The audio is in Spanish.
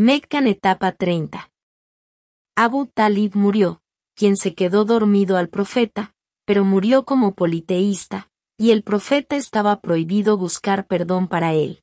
Meccan etapa 30. Abu Talib murió, quien se quedó dormido al profeta, pero murió como politeísta, y el profeta estaba prohibido buscar perdón para él.